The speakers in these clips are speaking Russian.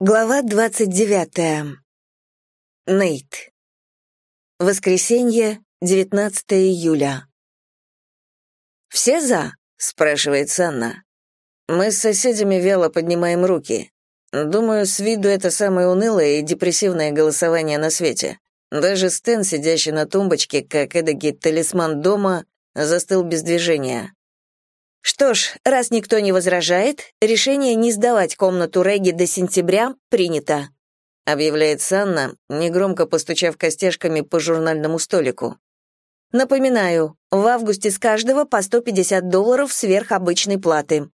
Глава 29. Нейт. Воскресенье, 19 июля. «Все за?» — спрашивает Санна. Мы с соседями вяло поднимаем руки. Думаю, с виду это самое унылое и депрессивное голосование на свете. Даже Стэн, сидящий на тумбочке, как эдакий талисман дома, застыл без движения. Что ж, раз никто не возражает, решение не сдавать комнату Регги до сентября принято, объявляет Санна, негромко постучав костяшками по журнальному столику. Напоминаю, в августе с каждого по 150 долларов сверх обычной платы.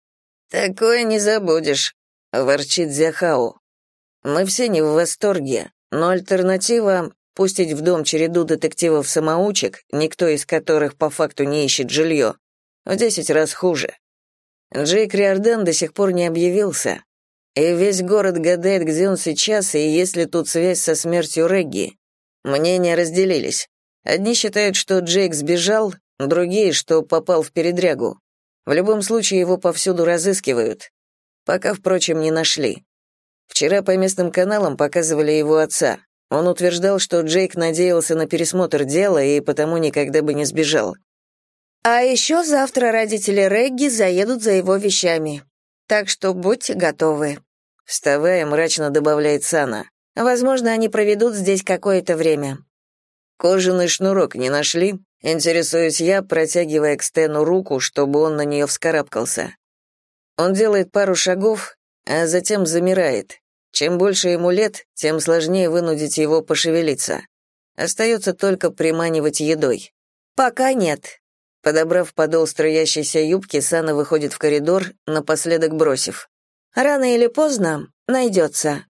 Такое не забудешь, ворчит Зяхао. Мы все не в восторге, но альтернатива пустить в дом череду детективов-самоучек, никто из которых по факту не ищет жилье, в десять раз хуже. Джейк Риордан до сих пор не объявился, и весь город гадает, где он сейчас и есть ли тут связь со смертью Регги. Мнения разделились. Одни считают, что Джейк сбежал, другие, что попал в передрягу. В любом случае его повсюду разыскивают. Пока, впрочем, не нашли. Вчера по местным каналам показывали его отца. Он утверждал, что Джейк надеялся на пересмотр дела и потому никогда бы не сбежал. А еще завтра родители Регги заедут за его вещами. Так что будьте готовы. Вставая, мрачно добавляет Сана. Возможно, они проведут здесь какое-то время. Кожаный шнурок не нашли? Интересуюсь я, протягивая к Стэну руку, чтобы он на нее вскарабкался. Он делает пару шагов, а затем замирает. Чем больше ему лет, тем сложнее вынудить его пошевелиться. Остается только приманивать едой. «Пока нет», Подобрав подол струящейся юбки, Сана выходит в коридор, напоследок бросив. «Рано или поздно найдется».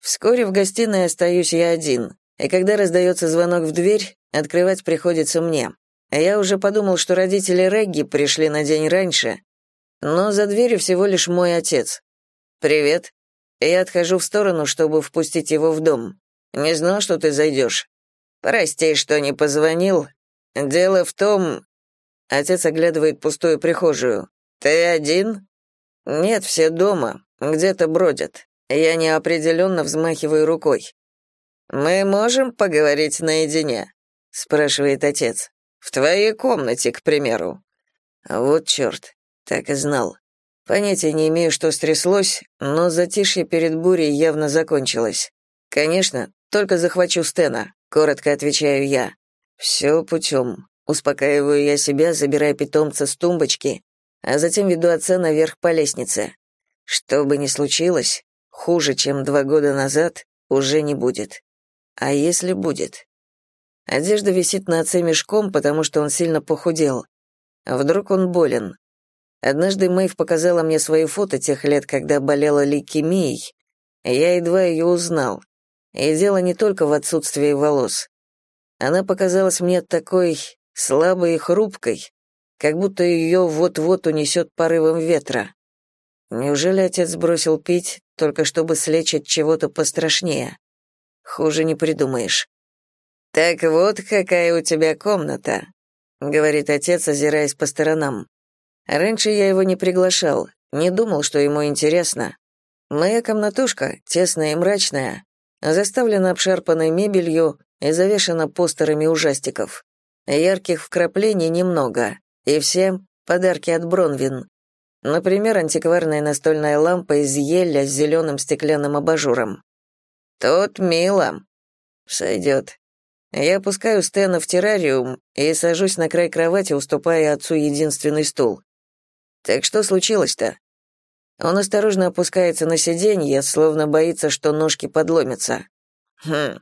Вскоре в гостиной остаюсь я один, и когда раздается звонок в дверь, открывать приходится мне. Я уже подумал, что родители Регги пришли на день раньше, но за дверью всего лишь мой отец. «Привет». Я отхожу в сторону, чтобы впустить его в дом. Не знал, что ты зайдешь. Прости, что не позвонил. Дело в том, Отец оглядывает пустую прихожую. «Ты один?» «Нет, все дома. Где-то бродят». Я неопределенно взмахиваю рукой. «Мы можем поговорить наедине?» — спрашивает отец. «В твоей комнате, к примеру». Вот черт, так и знал. Понятия не имею, что стряслось, но затишье перед бурей явно закончилось. «Конечно, только захвачу Стена», — коротко отвечаю я. «Все путем. Успокаиваю я себя, забирая питомца с тумбочки, а затем веду отца наверх по лестнице. Что бы ни случилось, хуже, чем два года назад, уже не будет. А если будет? Одежда висит на отце мешком, потому что он сильно похудел. Вдруг он болен. Однажды Мэйв показала мне свои фото тех лет, когда болела лейкемией. Я едва ее узнал. И дело не только в отсутствии волос. Она показалась мне такой слабой и хрупкой, как будто ее вот-вот унесет порывом ветра. Неужели отец бросил пить, только чтобы слечь от чего-то пострашнее? Хуже не придумаешь. «Так вот, какая у тебя комната», — говорит отец, озираясь по сторонам. Раньше я его не приглашал, не думал, что ему интересно. Моя комнатушка, тесная и мрачная, заставлена обшарпанной мебелью и завешена постерами ужастиков. Ярких вкраплений немного, и все подарки от Бронвин. Например, антикварная настольная лампа из еля с зеленым стеклянным абажуром. «Тут мило». «Сойдет». Я опускаю Стэна в террариум и сажусь на край кровати, уступая отцу единственный стул. «Так что случилось-то?» Он осторожно опускается на сиденье, словно боится, что ножки подломятся. «Хм,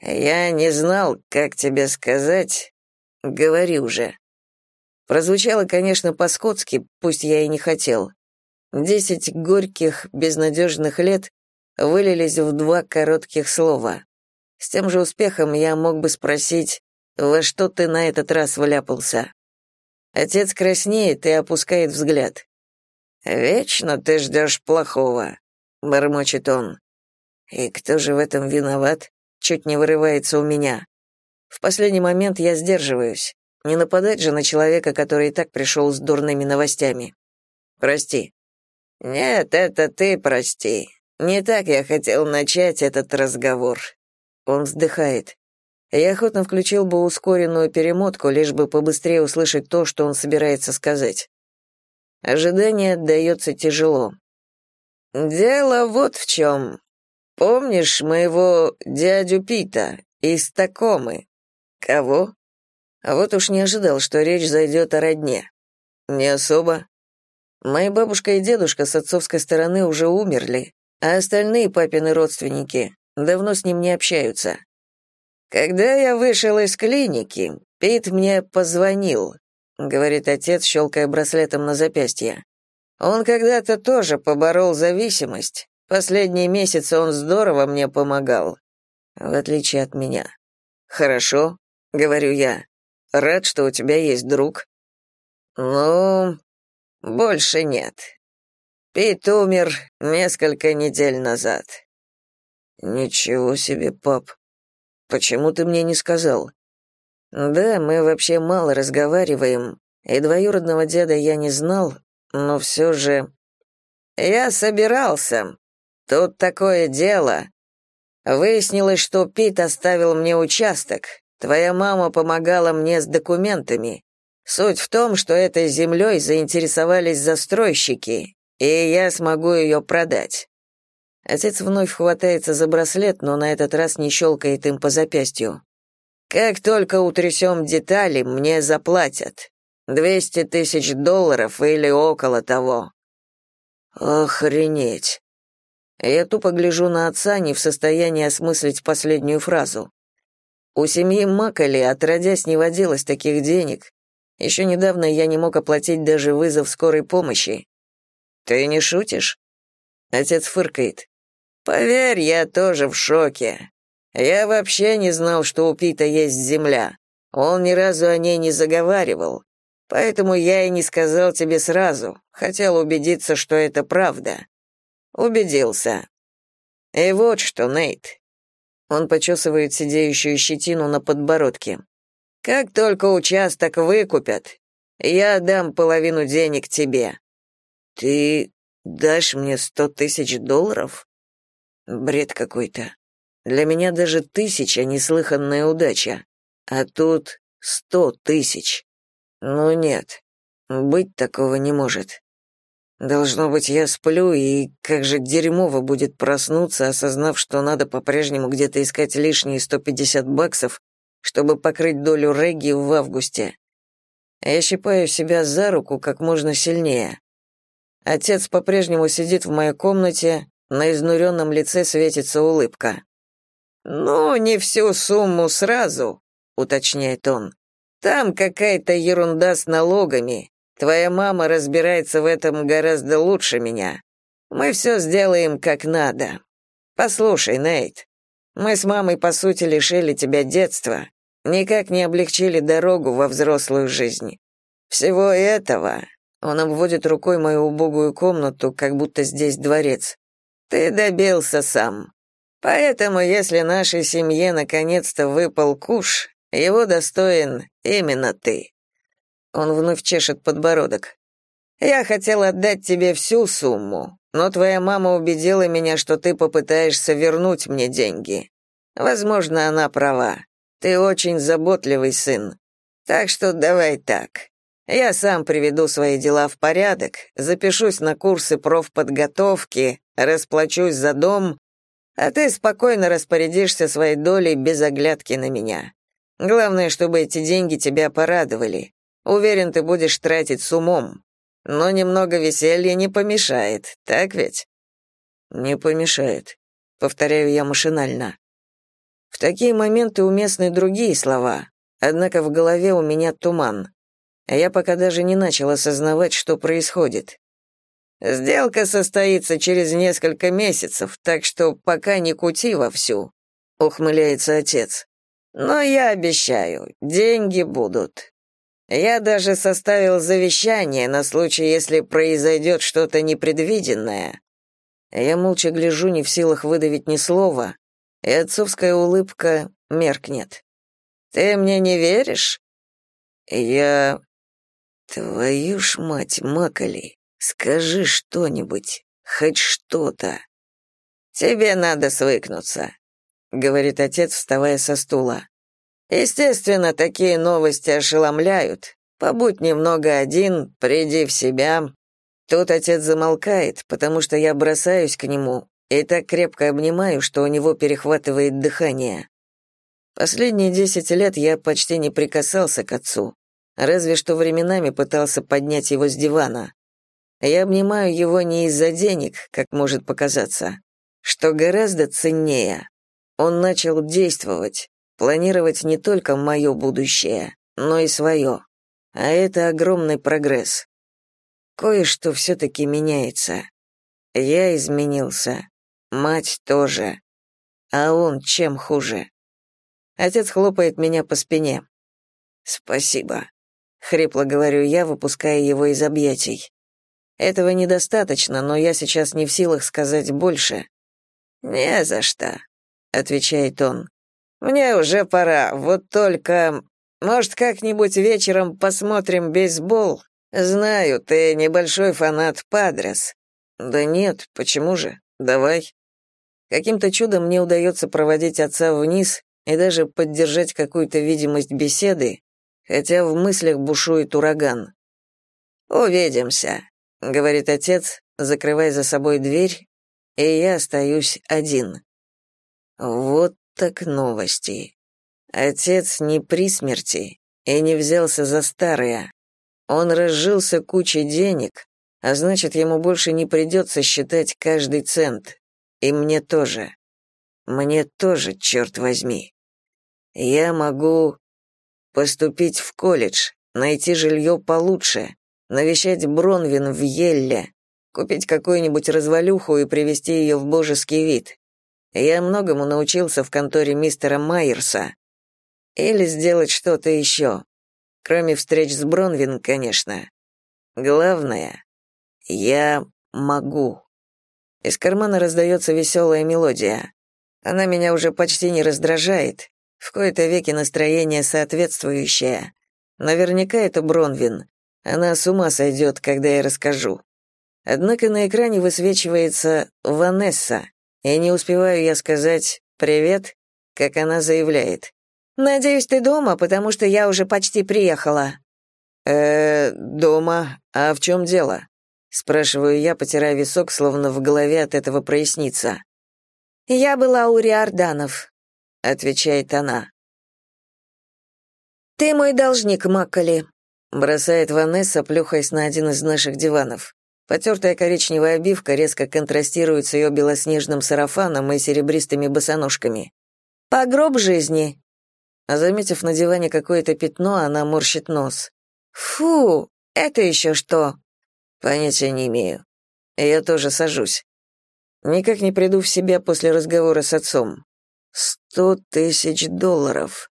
я не знал, как тебе сказать. Говори уже. Прозвучало, конечно, по-скотски, пусть я и не хотел. Десять горьких, безнадежных лет вылились в два коротких слова. С тем же успехом я мог бы спросить, во что ты на этот раз вляпался? Отец краснеет и опускает взгляд. «Вечно ты ждешь плохого», — бормочет он. «И кто же в этом виноват?» — чуть не вырывается у меня. В последний момент я сдерживаюсь. Не нападать же на человека, который и так пришел с дурными новостями. Прости. Нет, это ты прости. Не так я хотел начать этот разговор. Он вздыхает. Я охотно включил бы ускоренную перемотку, лишь бы побыстрее услышать то, что он собирается сказать. Ожидание отдается тяжело. «Дело вот в чем. Помнишь моего дядю Пита из Такомы?» «Кого?» А вот уж не ожидал, что речь зайдет о родне. «Не особо. Моя бабушка и дедушка с отцовской стороны уже умерли, а остальные папины родственники давно с ним не общаются. Когда я вышел из клиники, Пит мне позвонил, говорит отец, щелкая браслетом на запястье. Он когда-то тоже поборол зависимость. Последние месяцы он здорово мне помогал, в отличие от меня. Хорошо, говорю я. Рад, что у тебя есть друг. Ну, больше нет. Пит умер несколько недель назад. Ничего себе, пап. Почему ты мне не сказал? Да, мы вообще мало разговариваем, и двоюродного деда я не знал, но все же... Я собирался. Тут такое дело. Выяснилось, что Пит оставил мне участок. Твоя мама помогала мне с документами. Суть в том, что этой землей заинтересовались застройщики, и я смогу ее продать. Отец вновь хватается за браслет, но на этот раз не щелкает им по запястью. Как только утрясем детали, мне заплатят. Двести тысяч долларов или около того. Охренеть. Я тупо гляжу на отца, не в состоянии осмыслить последнюю фразу. У семьи Макали отродясь не водилось таких денег, еще недавно я не мог оплатить даже вызов скорой помощи. Ты не шутишь? Отец фыркает. Поверь, я тоже в шоке. Я вообще не знал, что у Пита есть земля. Он ни разу о ней не заговаривал. Поэтому я и не сказал тебе сразу. Хотел убедиться, что это правда. Убедился. И вот что, Нейт. Он почесывает сидеющую щетину на подбородке. Как только участок выкупят, я дам половину денег тебе. Ты дашь мне сто тысяч долларов? Бред какой-то. Для меня даже тысяча — неслыханная удача. А тут сто тысяч. Ну нет, быть такого не может. Должно быть, я сплю, и как же дерьмово будет проснуться, осознав, что надо по-прежнему где-то искать лишние сто пятьдесят баксов, чтобы покрыть долю Регги в августе. Я щипаю себя за руку как можно сильнее. Отец по-прежнему сидит в моей комнате, на изнуренном лице светится улыбка. «Ну, не всю сумму сразу», — уточняет он. «Там какая-то ерунда с налогами. Твоя мама разбирается в этом гораздо лучше меня. Мы все сделаем как надо. Послушай, Нейт, мы с мамой, по сути, лишили тебя детства никак не облегчили дорогу во взрослую жизнь. Всего этого он обводит рукой мою убогую комнату, как будто здесь дворец. Ты добился сам. Поэтому, если нашей семье наконец-то выпал куш, его достоин именно ты. Он вновь чешет подбородок. Я хотел отдать тебе всю сумму, но твоя мама убедила меня, что ты попытаешься вернуть мне деньги. Возможно, она права. Ты очень заботливый сын. Так что давай так. Я сам приведу свои дела в порядок, запишусь на курсы профподготовки, расплачусь за дом, а ты спокойно распорядишься своей долей без оглядки на меня. Главное, чтобы эти деньги тебя порадовали. Уверен, ты будешь тратить с умом. Но немного веселья не помешает, так ведь? Не помешает, повторяю я машинально. В такие моменты уместны другие слова, однако в голове у меня туман. А я пока даже не начал осознавать, что происходит. Сделка состоится через несколько месяцев, так что пока не кути вовсю, ухмыляется отец. Но я обещаю, деньги будут. Я даже составил завещание на случай, если произойдет что-то непредвиденное. Я молча гляжу, не в силах выдавить ни слова, и отцовская улыбка меркнет. «Ты мне не веришь?» «Я...» «Твою ж мать, Макали, скажи что-нибудь, хоть что-то». «Тебе надо свыкнуться», — говорит отец, вставая со стула. «Естественно, такие новости ошеломляют. Побудь немного один, приди в себя». Тут отец замолкает, потому что я бросаюсь к нему и так крепко обнимаю, что у него перехватывает дыхание. Последние десять лет я почти не прикасался к отцу, разве что временами пытался поднять его с дивана. Я обнимаю его не из-за денег, как может показаться, что гораздо ценнее. Он начал действовать, планировать не только мое будущее, но и свое. А это огромный прогресс. Кое-что все-таки меняется. Я изменился. Мать тоже. А он чем хуже? Отец хлопает меня по спине. «Спасибо», — хрипло говорю я, выпуская его из объятий. «Этого недостаточно, но я сейчас не в силах сказать больше». «Не за что», — отвечает он. «Мне уже пора, вот только... Может, как-нибудь вечером посмотрим бейсбол? Знаю, ты небольшой фанат Падрес». «Да нет, почему же? Давай». Каким-то чудом мне удается проводить отца вниз, и даже поддержать какую-то видимость беседы, хотя в мыслях бушует ураган. «Увидимся», — говорит отец, закрывая за собой дверь, и я остаюсь один. Вот так новости. Отец не при смерти и не взялся за старое. Он разжился кучей денег, а значит, ему больше не придется считать каждый цент. И мне тоже. Мне тоже, черт возьми. Я могу поступить в колледж, найти жилье получше, навещать Бронвин в Елле, купить какую-нибудь развалюху и привести ее в божеский вид. Я многому научился в конторе мистера Майерса. Или сделать что-то еще. Кроме встреч с Бронвин, конечно. Главное, я могу. Из кармана раздается веселая мелодия. Она меня уже почти не раздражает, в кои-то веки настроение соответствующее. Наверняка это Бронвин. Она с ума сойдет, когда я расскажу. Однако на экране высвечивается Ванесса, и не успеваю я сказать «привет», как она заявляет. «Надеюсь, ты дома, потому что я уже почти приехала». «Э, дома? А в чем дело?» Спрашиваю я, потирая висок, словно в голове от этого прояснится. «Я была у Риорданов отвечает она. Ты мой должник, Макколи, бросает Ванесса, плюхаясь на один из наших диванов. Потертая коричневая обивка резко контрастирует с ее белоснежным сарафаном и серебристыми босоножками. «По гроб жизни!» А заметив на диване какое-то пятно, она морщит нос. «Фу, это еще что?» «Понятия не имею. Я тоже сажусь. Никак не приду в себя после разговора с отцом. Сто тысяч долларов.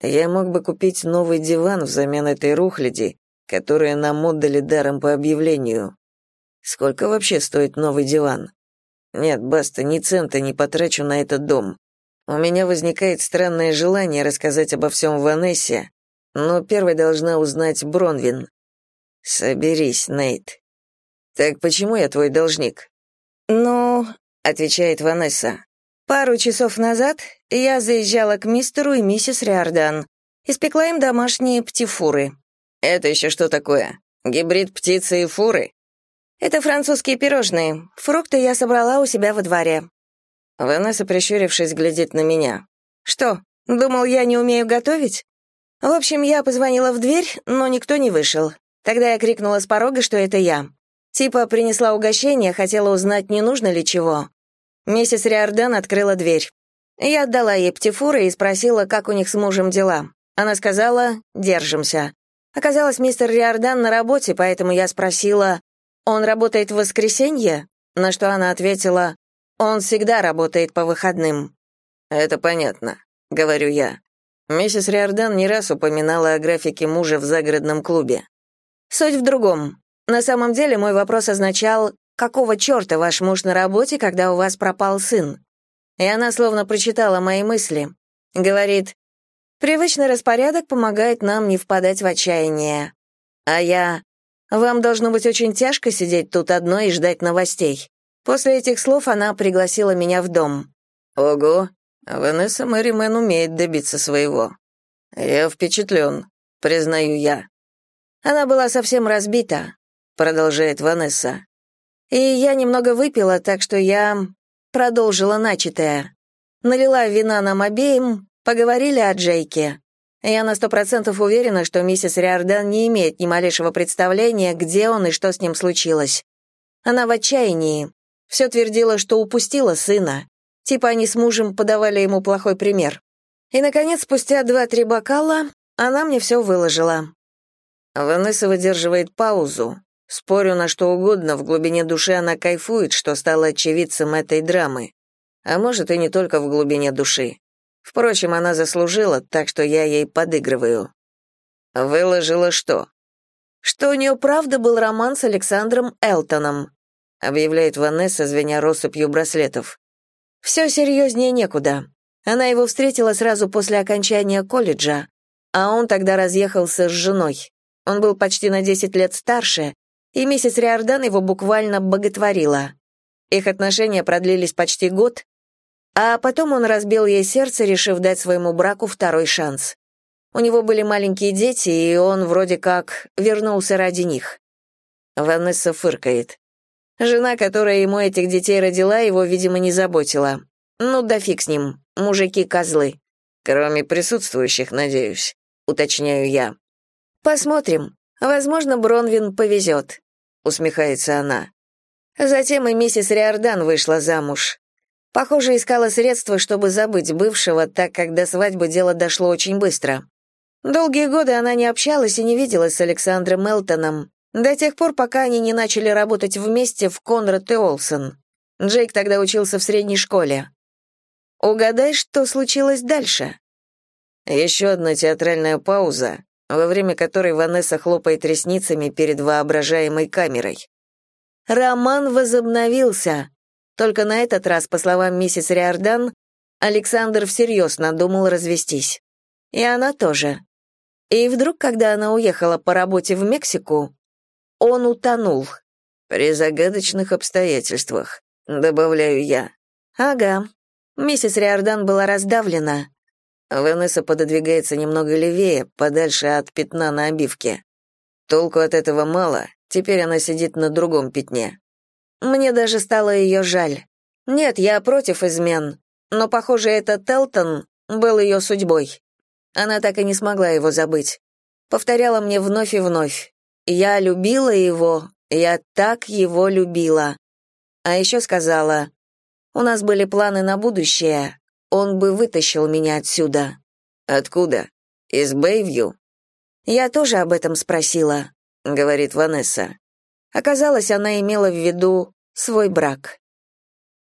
Я мог бы купить новый диван взамен этой рухляди, которую нам отдали даром по объявлению. Сколько вообще стоит новый диван? Нет, баста, ни цента не потрачу на этот дом. У меня возникает странное желание рассказать обо всем Ванессе, но первой должна узнать Бронвин. Соберись, Нейт. Так почему я твой должник? Ну, отвечает Ванесса. Пару часов назад я заезжала к мистеру и миссис Риордан. Испекла им домашние птифуры. Это еще что такое? Гибрид птицы и фуры? Это французские пирожные. Фрукты я собрала у себя во дворе. Ванесса, прищурившись, глядит на меня. Что, думал, я не умею готовить? В общем, я позвонила в дверь, но никто не вышел. Тогда я крикнула с порога, что это я. Типа принесла угощение, хотела узнать, не нужно ли чего. Миссис Риордан открыла дверь. Я отдала ей птифуры и спросила, как у них с мужем дела. Она сказала «держимся». Оказалось, мистер Риордан на работе, поэтому я спросила «Он работает в воскресенье?» На что она ответила «Он всегда работает по выходным». «Это понятно», — говорю я. Миссис Риордан не раз упоминала о графике мужа в загородном клубе. Суть в другом. На самом деле мой вопрос означал, какого черта ваш муж на работе, когда у вас пропал сын?» И она словно прочитала мои мысли. Говорит, «Привычный распорядок помогает нам не впадать в отчаяние». А я, «Вам должно быть очень тяжко сидеть тут одной и ждать новостей. После этих слов она пригласила меня в дом. Ого, Ванесса Мэримен умеет добиться своего. Я впечатлен, признаю я. Она была совсем разбита, продолжает Ванесса. И я немного выпила, так что я продолжила начатое. Налила вина нам обеим, поговорили о Джейке. Я на сто процентов уверена, что миссис Риордан не имеет ни малейшего представления, где он и что с ним случилось. Она в отчаянии. Все твердила, что упустила сына. Типа они с мужем подавали ему плохой пример. И, наконец, спустя два-три бокала, она мне все выложила. Ванесса выдерживает паузу. Спорю на что угодно, в глубине души она кайфует, что стала очевидцем этой драмы. А может, и не только в глубине души. Впрочем, она заслужила, так что я ей подыгрываю. Выложила что? Что у нее правда был роман с Александром Элтоном, объявляет Ванесса, звеня россыпью браслетов. Все серьезнее некуда. Она его встретила сразу после окончания колледжа, а он тогда разъехался с женой. Он был почти на 10 лет старше, и миссис Риордан его буквально боготворила. Их отношения продлились почти год, а потом он разбил ей сердце, решив дать своему браку второй шанс. У него были маленькие дети, и он вроде как вернулся ради них. Ванесса фыркает. Жена, которая ему этих детей родила, его, видимо, не заботила. Ну да фиг с ним, мужики-козлы. Кроме присутствующих, надеюсь, уточняю я. Посмотрим. Возможно, Бронвин повезет, усмехается она. Затем и миссис Риордан вышла замуж. Похоже, искала средства, чтобы забыть бывшего, так как до свадьбы дело дошло очень быстро. Долгие годы она не общалась и не виделась с Александром Мелтоном, до тех пор, пока они не начали работать вместе в Конрад и Олсен. Джейк тогда учился в средней школе. Угадай, что случилось дальше? Еще одна театральная пауза, во время которой Ванесса хлопает ресницами перед воображаемой камерой. Роман возобновился. Только на этот раз, по словам миссис Риордан, Александр всерьез надумал развестись. И она тоже. И вдруг, когда она уехала по работе в Мексику, он утонул. При загадочных обстоятельствах, добавляю я. Ага. Миссис Риордан была раздавлена. Ванесса пододвигается немного левее, подальше от пятна на обивке. Толку от этого мало, теперь она сидит на другом пятне. Мне даже стало ее жаль. Нет, я против измен, но, похоже, этот Телтон был ее судьбой. Она так и не смогла его забыть. Повторяла мне вновь и вновь. Я любила его, я так его любила. А еще сказала, у нас были планы на будущее, он бы вытащил меня отсюда. Откуда? Из Бэйвью? Я тоже об этом спросила, говорит Ванесса. Оказалось, она имела в виду свой брак.